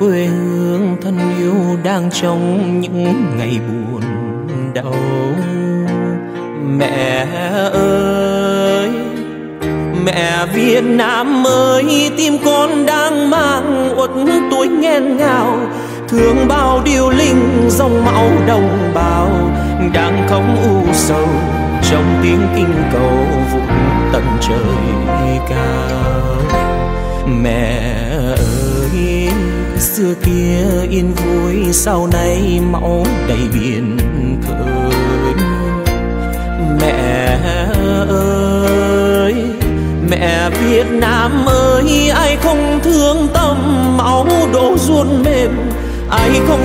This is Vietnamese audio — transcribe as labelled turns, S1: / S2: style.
S1: quê hương thân yêu đang trong những ngày buồn đau. Mẹ ơi, mẹ Việt Nam ơi, tim con đang mang uất tuổi nghẹn ngào. Thương bao điều linh dòng máu đồng bào, đang không u sầu trong tiếng kinh cầu vụn tận trời cao. Mẹ xưa kia yên vui, sau này máu đầy biển khơi mẹ ơi, mẹ Việt Nam ơi, ai không thương tâm máu đổ ruột mềm, ai không